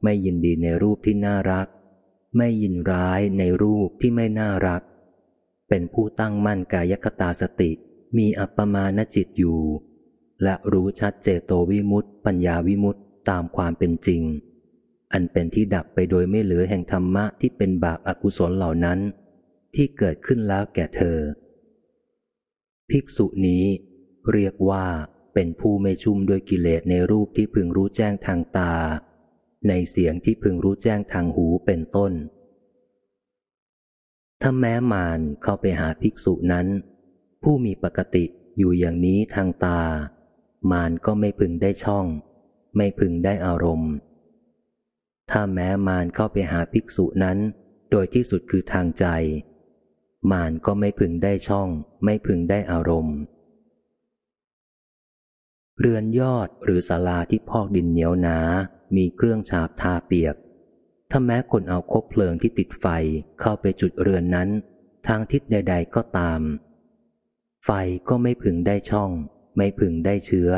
ไม่ยินดีในรูปที่น่ารัก ไม่ยินร้ายในรูปที่ไม่น่ารัก เป็นผู้ตั้งมั่นกายคตาสติ มีอัปปมาณจิตอยู่ และรู้ชัดเจโตวิมุตติปัญญาวิมุตติตามความเป็นจริง อันเป็นที่ดับไปโดยไม่เหลือแห่งธรรมะที่เป็นบาปอากุศลเหล่านั้น ที่เกิดขึ้นแล้วแก่เธอ ภิกษุนี้เรียกว่าเป็นผู้ไม่ชุ่มด้วยกิเลสในรูปที่พึงรู้แจ้งทางตา ในเสียงที่พึงรู้แจ้งทางหูเป็นต้น ถ้าแม้มารเข้าไปหาภิกษุนั้น ผู้มีปกติอยู่อย่างนี้ทางตา มารก็ไม่พึงได้ช่อง ไม่พึงได้อารมณ์ ถ้าแม้มารเข้าไปหาภิกษุนั้น โดยที่สุดคือทางใจ มานก็ไม่พึงได้ช่อง ไม่พึงได้อารมณ์ เรือนยอดหรือศาลาที่พอกดินเหนียวหนา มีเครื่องฉาบทาเปียก ถ้าแม้คนเอาคบเพลิงที่ติดไฟเข้าไปจุดเรือนนั้น ทางทิศใด ๆก็ตาม ไฟก็ไม่พึงได้ช่อง ไม่พึงได้เชื้อ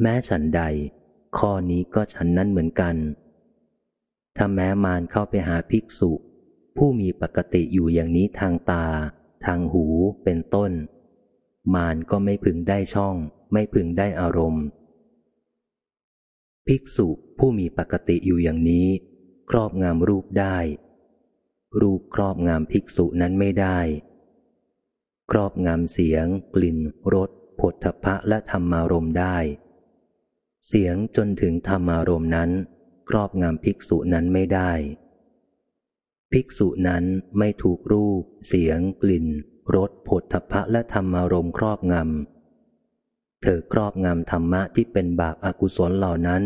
แม้ฉันใด ข้อนี้ก็ฉันนั้นเหมือนกัน ถ้าแม้มารเข้าไปหาภิกษุ ผู้มีปกติอยู่อย่างนี้ทางตา ทางหูเป็นต้น มานก็ไม่พึงได้ช่อง ไม่พึงได้อารมณ์ ภิกษุผู้มีปกติอยู่อย่างนี้ ครอบงามรูปได้ รูปครอบงามภิกษุนั้นไม่ได้ ครอบงามเสียง กลิ่นรสผลทพะและธรรมารมได้ เสียงจนถึงธรรมารมนั้น ครอบงามภิกษุนั้นไม่ได้ ภิกษุนั้นไม่ถูกรูป เสียง กลิ่นรสผลทพะและธรรมารมครอบงำ เธอครอบงำธรรมะที่เป็นบาปอากุศลเหล่านั้น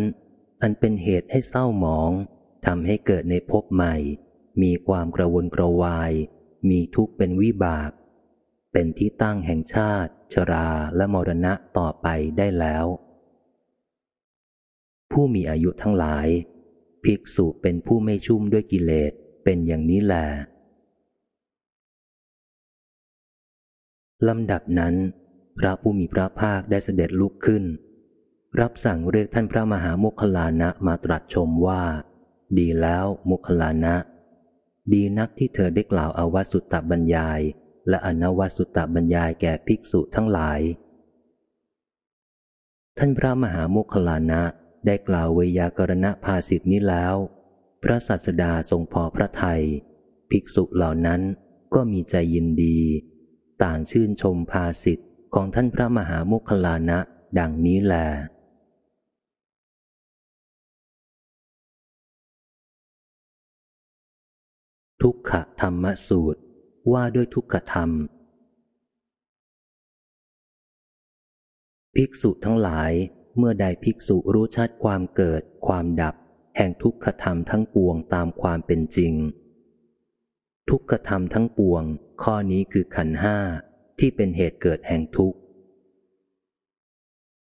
อันเป็นเหตุให้เศร้าหมองทำให้เกิดในภพใหม่ มีความกระวนกระวาย มีทุกข์เป็นวิบาก เป็นที่ตั้งแห่งชาติ ชราและมรณะต่อไปได้แล้ว ผู้มีอายุทั้งหลาย ภิกษุเป็นผู้ไม่ชุ่มด้วยกิเลสเป็นอย่างนี้แหละลำดับนั้น พระผู้มีพระภาคได้เสด็จลุกขึ้น รับสั่งเรียกท่านพระมหาโมคคลานะมาตรัสชมว่า ดีแล้วโมคคลานะ ดีนักที่เธอได้กล่าวอาวสุตตบรรยาย และอนวสุตตบรรยายแก่ภิกษุทั้งหลาย ท่านพระมหาโมคคลานะได้กล่าวเวยากรณภาสิทธินี้แล้ว พระสัสดาทรงพอพระทยัยภิกษุเหล่านั้นก็มีใจยินดี ต่างชื่นชมภาสิทธิ ของท่านพระมหาโมคคลานะ ดังนี้แลทุกขธรรมสูตรว่าด้วยทุกขธรรม ภิกษุทั้งหลายเมื่อใดภิกษุรู้ชัดความเกิด ความดับ แห่งทุกขธรรมทั้งปวงตามความเป็นจริง ทุกขธรรมทั้งปวง ข้อนี้คือขันห้า ที่เป็นเหตุเกิดแห่งทุกข์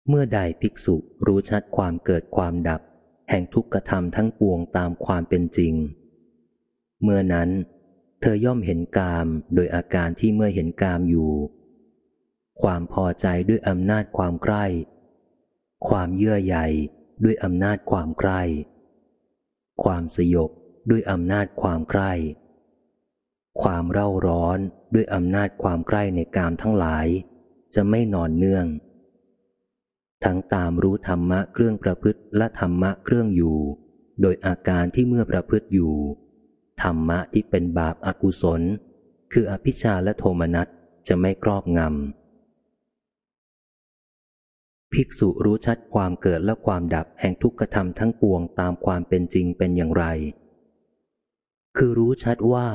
เมื่อใดภิกษุรู้ชัดความเกิดความดับ แห่งทุกขธรรมทั้งปวงตามความเป็นจริง เมื่อนั้น เธอย่อมเห็นกามโดยอาการที่เมื่อเห็นกามอยู่ ความพอใจด้วยอำนาจความใกล้ ความเยื่อใยด้วยอำนาจความใกล้ ความสยบด้วยอำนาจความใกล้ ความเร่าร้อนด้วยอำนาจความใกล้ในกามทั้งหลาย จะไม่นอนเนื่อง ทั้งตามรู้ธรรมะเครื่องประพฤติและธรรมะเครื่องอยู่ โดยอาการที่เมื่อประพฤติอยู่ ธรรมะที่เป็นบาปอากุศล คืออภิชาและโทมนัสจะไม่ครอบงำ ภิกษุรู้ชัดความเกิดและความดับแห่งทุกขธรรมทั้งปวงตามความเป็นจริงเป็นอย่างไร คือรู้ชัดว่า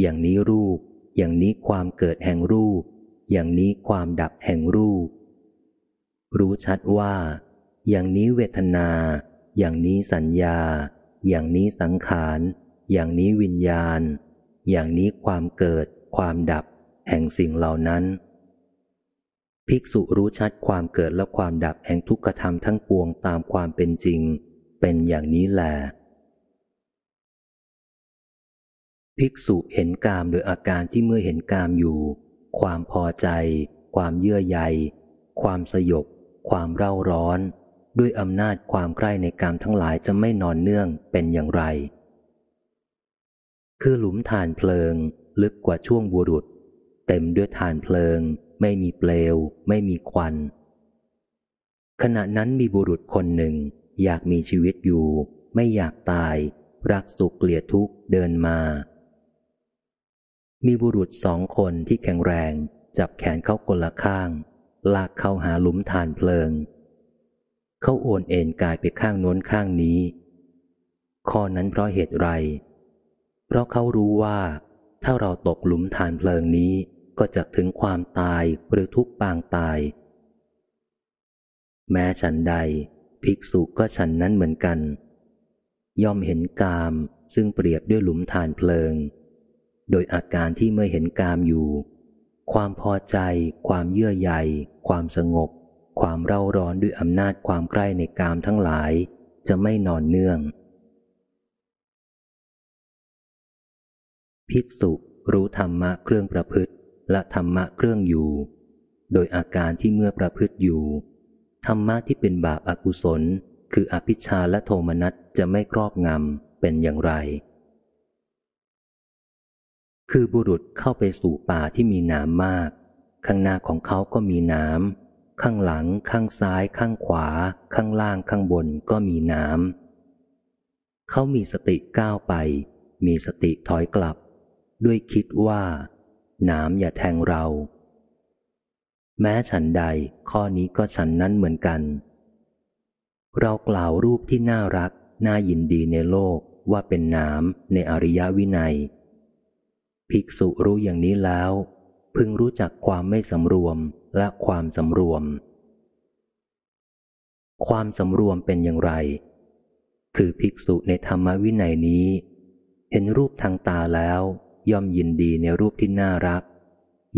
อย่างนี้รูป อย่างนี้ความเกิดแห่งรูป อย่างนี้ความดับแห่งรูป รู้ชัดว่า อย่างนี้เวทนา อย่างนี้สัญญา อย่างนี้สังขาร อย่างนี้วิญญาณ อย่างนี้ความเกิด ความดับ แห่งสิ่งเหล่านั้น ภิกษุรู้ชัดความเกิดและความดับแห่งทุกขธรรมทั้งปวงตามความเป็นจริง เป็นอย่างนี้แหละ ภิกษุเห็นกามโดยอาการที่เมื่อเห็นกามอยู่ ความพอใจ ความเยื่อใย ความสยบ ความเร่าร้อน ด้วยอำนาจความใกล้ในกามทั้งหลายจะไม่นอนเนื่องเป็นอย่างไร คือหลุมฐานเพลิง ลึกกว่าช่วงบุรุษ เต็มด้วยฐานเพลิง ไม่มีเปลว ไม่มีควัน ขณะนั้นมีบุรุษคนหนึ่ง อยากมีชีวิตอยู่ ไม่อยากตาย รักสุขเกลียดทุกข์เดินมา มีบุรุษสองคนที่แข็งแรง จับแขนเข้าคนละข้าง ลากเข้าหาหลุมฐานเพลิง เขาโอนเอ็นกายไปข้างโน้นข้างนี้ ข้อนั้นเพราะเหตุไร เพราะเขารู้ว่า ถ้าเราตกหลุมฐานเพลิงนี้ก็จะถึงความตายหรือทุกปางตาย แม้ฉันใด ภิกษุก็ฉันนั้นเหมือนกัน ย่อมเห็นกามซึ่งเปรียบด้วยหลุมฐานเพลิง โดยอาการที่เมื่อเห็นกามอยู่ ความพอใจ ความเยื่อใยความสงบ ความเร่าร้อนด้วยอำนาจความใกล้ในกามทั้งหลาย จะไม่นอนเนื่อง ภิกษุรู้ธรรมะเครื่องประพฤติและธรรมะเครื่องอยู่ โดยอาการที่เมื่อประพฤติอยู่ ธรรมะที่เป็นบาปอากุศล คืออภิชาและโทมนัสจะไม่ครอบงำเป็นอย่างไร คือบุรุษเข้าไปสู่ป่าที่มีน้ำมาก ข้างหน้าของเขาก็มีน้ำข้างหลัง ข้างซ้าย ข้างขวา ข้างล่าง ข้างบนก็มีน้ำเขามีสติก้าวไป มีสติถอยกลับ ด้วยคิดว่าน้ำอย่าแทงเรา แม้ฉันใดข้อนี้ก็ฉันนั้นเหมือนกัน เรากล่าวรูปที่น่ารัก น่ายินดีในโลกว่าเป็นน้ำในอริยวินัย ภิกษุรู้อย่างนี้แล้ว พึงรู้จักความไม่สำรวมและความสำรวม ความสำรวมเป็นอย่างไร คือภิกษุในธรรมวินัยนี้ เห็นรูปทางตาแล้ว ย่อมยินดีในรูปที่น่ารัก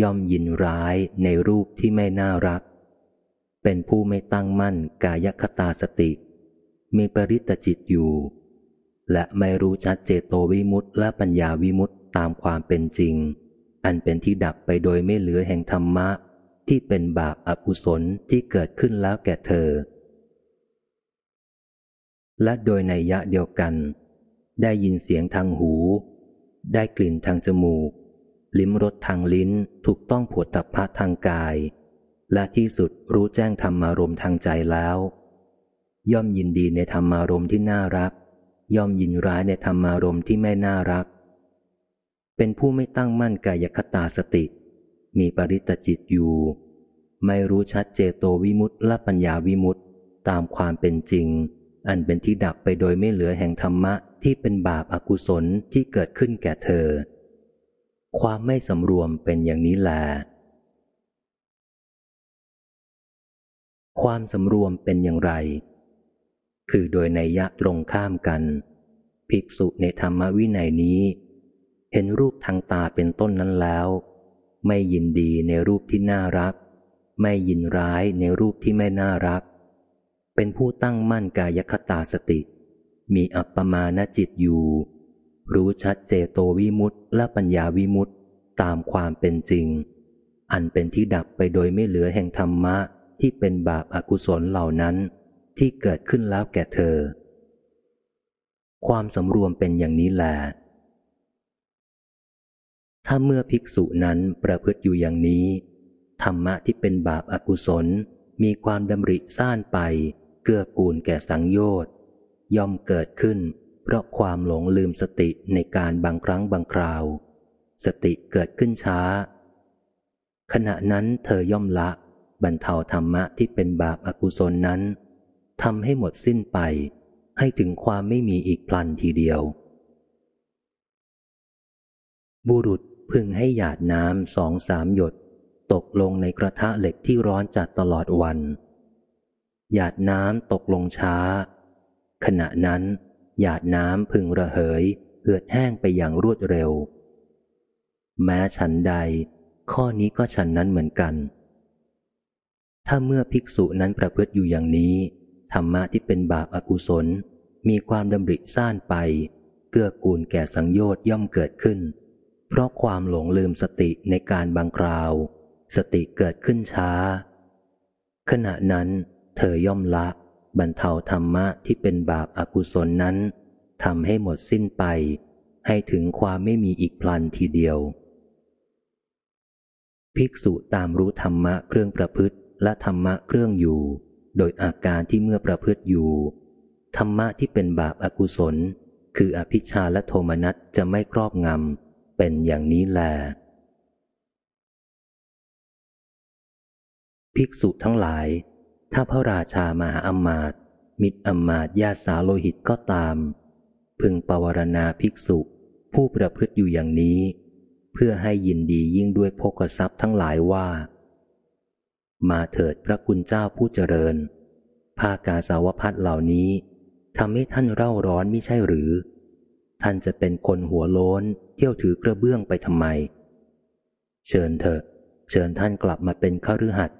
ย่อมยินร้ายในรูปที่ไม่น่ารัก เป็นผู้ไม่ตั้งมั่นกายคตาสติ มีปริตจิตอยู่ และไม่รู้ชัดเจโตวิมุตต์และปัญญาวิมุตต์ ตามความเป็นจริง อันเป็นที่ดับไปโดยไม่เหลือแห่งธรรมะ ที่เป็นบาปอกุศลที่เกิดขึ้นแล้วแก่เธอ และโดยในยะเดียวกัน ได้ยินเสียงทางหู ได้กลิ่นทางจมูก ลิ้มรสทางลิ้นถูกต้องผวดตับพะทางกาย และที่สุดรู้แจ้งธรรมารมทางใจแล้ว ย่อมยินดีในธรรมารมที่น่ารักย่อมยินร้ายในธรรมารมที่ไม่น่ารัก เป็นผู้ไม่ตั้งมั่นกายคตาสติ มีปริตจิตอยู่ ไม่รู้ชัดเจโตวิมุตต์และปัญญาวิมุตต์ตามความเป็นจริง อันเป็นที่ดับไปโดยไม่เหลือแห่งธรรมะที่เป็นบาปอากุศลที่เกิดขึ้นแก่เธอ ความไม่สำรวมเป็นอย่างนี้แล ความสำรวมเป็นอย่างไร คือโดยในยะตรงข้ามกัน ภิกษุในธรรมวินัยนี้ เห็นรูปทางตาเป็นต้นนั้นแล้ว ไม่ยินดีในรูปที่น่ารัก ไม่ยินร้ายในรูปที่ไม่น่ารัก เป็นผู้ตั้งมั่นกายคตาสติ มีอัปปมาณจิตอยู่ รู้ชัดเจโตวิมุตต์และปัญญาวิมุตต์ตามความเป็นจริง อันเป็นที่ดับไปโดยไม่เหลือแห่งธรรมะที่เป็นบาปอากุศลเหล่านั้นที่เกิดขึ้นแล้วแก่เธอ ความสำรวมเป็นอย่างนี้แหละ ถ้าเมื่อภิกษุนั้นประพฤติอยู่อย่างนี้ ธรรมะที่เป็นบาปอากุศลมีความดำริซ่านไป เกื้อกูลแก่สังโยชน์ย่อมเกิดขึ้น เพราะความหลงลืมสติในการบางครั้งบางคราว สติเกิดขึ้นช้า ขณะนั้นเธอย่อมละ บรรเทาธรรมะที่เป็นบาปอากุศลนั้นทำให้หมดสิ้นไป ให้ถึงความไม่มีอีกพลันทีเดียว บุรุษ พึงให้หยาดน้ำสองสามหยด ตกลงในกระทะเหล็กที่ร้อนจัดตลอดวัน หยาดน้ำตกลงช้า ขณะนั้น หยาดน้ำพึงระเหย เหือดแห้งไปอย่างรวดเร็ว แม้ฉันใด ข้อนี้ก็ฉันนั้นเหมือนกัน ถ้าเมื่อภิกษุนั้นประพฤติอยู่อย่างนี้ ธรรมะที่เป็นบาปอากุศล มีความดำริซ่านไป เกื้อกูลแก่สังโยชน์ย่อมเกิดขึ้น เพราะความหลงลืมสติในการบางคราว สติเกิดขึ้นช้า ขณะนั้น เธอย่อมละ บรรเทาธรรมะที่เป็นบาปอากุศลนั้นทำให้หมดสิ้นไป ให้ถึงความไม่มีอีกพลันทีเดียว ภิกษุตามรู้ธรรมะเครื่องประพฤติและธรรมะเครื่องอยู่ โดยอาการที่เมื่อประพฤติอยู่ ธรรมะที่เป็นบาปอากุศล คืออภิชาและโทมนัสจะไม่ครอบงำ เป็นอย่างนี้แล ภิกษุทั้งหลาย ถ้าพระราชามหาอมาตมิตรอมาตญาสาโลหิตก็ตาม พึงปวารณาภิกษุ ผู้ประพฤติอยู่อย่างนี้ เพื่อให้ยินดียิ่งด้วยโภกทรัพย์ทั้งหลายว่า มาเถิดพระคุณเจ้าผู้เจริญ ภากาสาวพัดเหล่านี้ทำให้ท่านเร่าร้อนไม่ใช่หรือ ท่านจะเป็นคนหัวโล้น เที่ยวถือกระเบื้องไปทำไม เชิญเถอะ เชิญท่านกลับมาเป็นข้ารือหัด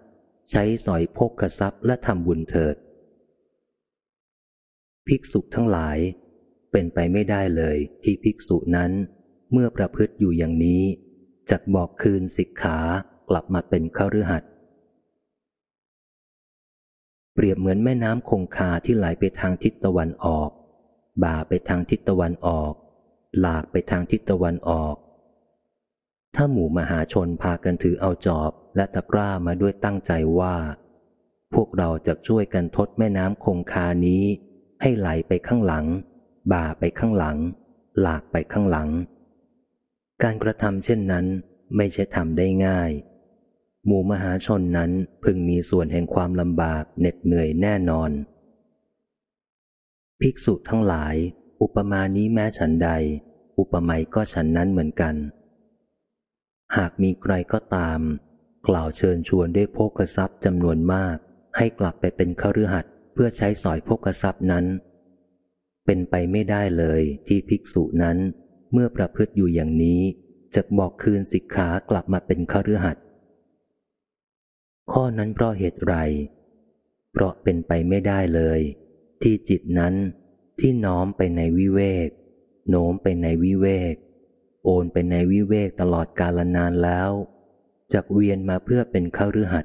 ใช้สอยพกกระซับและทำบุญเถิด ภิกษุทั้งหลาย เป็นไปไม่ได้เลยที่ภิกษุนั้น เมื่อประพฤติอยู่อย่างนี้จักบอกคืนสิกขากลับมาเป็นข้ารือหัดเปรียบเหมือนแม่น้ำคงคาที่ไหลไปทางทิศตะวันออก บ่าไปทางทิศตะวันออก หลากไปทางทิศตะวันออก ถ้าหมู่มหาชนพากันถือเอาจอบและตะกร้ามาด้วยตั้งใจว่า พวกเราจะช่วยกันทดแม่น้ำคงคานี้ ให้ไหลไปข้างหลัง บ่าไปข้างหลัง หลากไปข้างหลัง การกระทำเช่นนั้นไม่ใช่ทำได้ง่าย หมู่มหาชนนั้นพึงมีส่วนแห่งความลำบากเหน็ดเหนื่อยแน่นอน ภิกษุทั้งหลาย อุปมานี้แม้ฉันใด อุปไมยก็ฉันนั้นเหมือนกัน หากมีใครก็ตาม กล่าวเชิญชวนด้วยโภกทรัพย์จำนวนมาก ให้กลับไปเป็นขรือหัดเพื่อใช้สอยโภกทรัพย์นั้น เป็นไปไม่ได้เลยที่ภิกษุนั้นเมื่อประพฤติอยู่อย่างนี้จะบอกคืนสิกขากลับมาเป็นคฤหัสถ์ข้อนั้นเพราะเหตุไร เพราะเป็นไปไม่ได้เลย ที่จิตนั้นที่น้อมไปในวิเวก โน้มไปในวิเวก โอนไปในวิเวกตลอดกาลนานแล้ว จากเวียนมาเพื่อเป็นคฤหัด